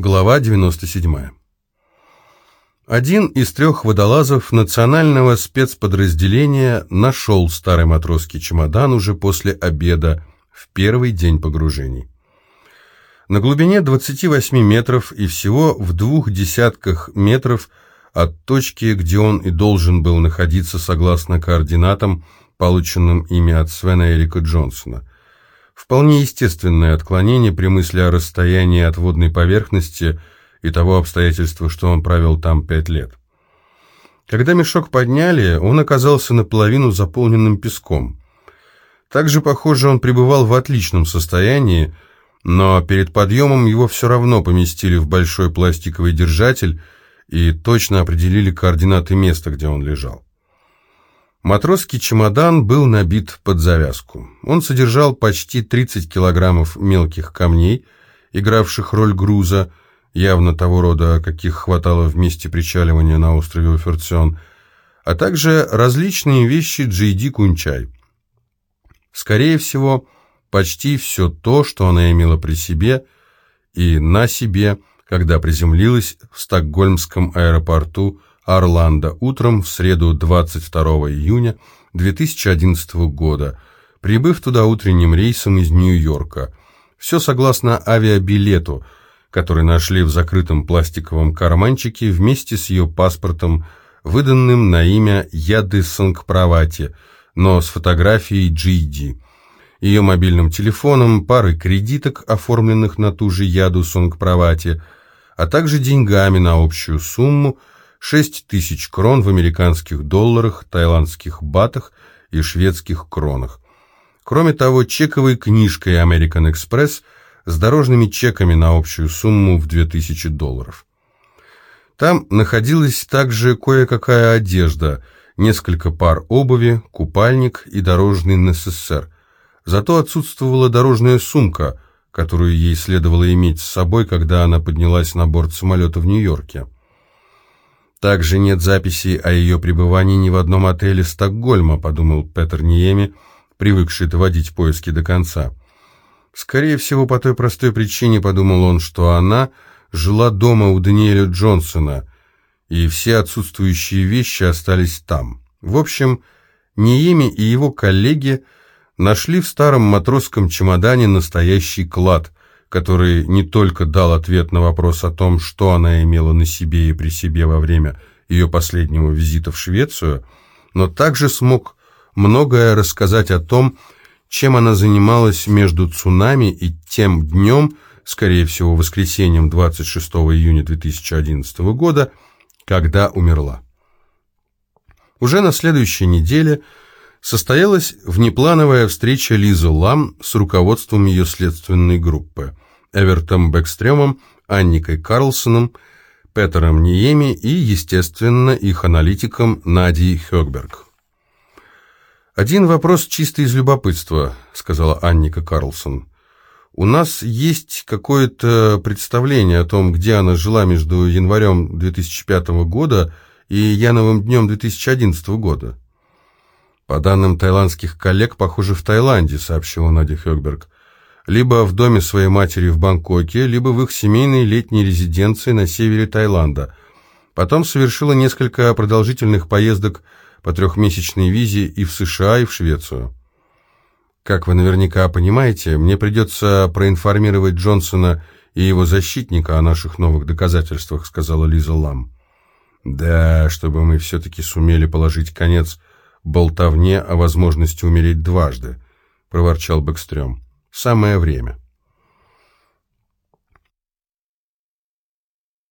Глава 97. Один из трех водолазов национального спецподразделения нашел старый матросский чемодан уже после обеда в первый день погружений. На глубине 28 метров и всего в двух десятках метров от точки, где он и должен был находиться согласно координатам, полученным ими от Свена Эрика Джонсона. Вполне естественное отклонение при мысли о расстоянии от водной поверхности и того обстоятельства, что он провел там пять лет. Когда мешок подняли, он оказался наполовину заполненным песком. Также, похоже, он пребывал в отличном состоянии, но перед подъемом его все равно поместили в большой пластиковый держатель и точно определили координаты места, где он лежал. Матросский чемодан был набит под завязку. Он содержал почти 30 килограммов мелких камней, игравших роль груза, явно того рода, каких хватало в месте причаливания на острове Оферцион, а также различные вещи Джейди Кунчай. Скорее всего, почти все то, что она имела при себе и на себе, когда приземлилась в стокгольмском аэропорту Орландо утром в среду 22 июня 2011 года, прибыв туда утренним рейсом из Нью-Йорка. Все согласно авиабилету, который нашли в закрытом пластиковом карманчике вместе с ее паспортом, выданным на имя Яды Сангправати, но с фотографией GD, ее мобильным телефоном, парой кредиток, оформленных на ту же Яду Сангправати, а также деньгами на общую сумму – 6 тысяч крон в американских долларах, тайландских батах и шведских кронах. Кроме того, чековой книжкой American Express с дорожными чеками на общую сумму в 2000 долларов. Там находилась также кое-какая одежда, несколько пар обуви, купальник и дорожный НССР. Зато отсутствовала дорожная сумка, которую ей следовало иметь с собой, когда она поднялась на борт самолета в Нью-Йорке. Также нет записи о ее пребывании ни в одном отеле Стокгольма, подумал Петер Ниеми, привыкший доводить поиски до конца. Скорее всего, по той простой причине, подумал он, что она жила дома у Даниэля Джонсона, и все отсутствующие вещи остались там. В общем, Ниеми и его коллеги нашли в старом матросском чемодане настоящий клад, который не только дал ответ на вопрос о том, что она имела на себе и при себе во время ее последнего визита в Швецию, но также смог многое рассказать о том, чем она занималась между цунами и тем днем, скорее всего, воскресеньем 26 июня 2011 года, когда умерла. Уже на следующей неделе состоялась внеплановая встреча Лизы Лам с руководством ее следственной группы. Эвертом Бэкстрёмом, Анникой Карлсоном, Петером Ниеми и, естественно, их аналитиком Надей Хёкберг. «Один вопрос чисто из любопытства», — сказала Анника Карлсон. «У нас есть какое-то представление о том, где она жила между январем 2005 года и Яновым днем 2011 года». «По данным тайландских коллег, похоже, в Таиланде», — сообщила Надя Хёкберг либо в доме своей матери в Бангкоке, либо в их семейной летней резиденции на севере Таиланда. Потом совершила несколько продолжительных поездок по трехмесячной визе и в США, и в Швецию. Как вы наверняка понимаете, мне придется проинформировать Джонсона и его защитника о наших новых доказательствах, сказала Лиза Лам. Да, чтобы мы все-таки сумели положить конец болтовне о возможности умереть дважды, проворчал Бэкстрём. Самое время.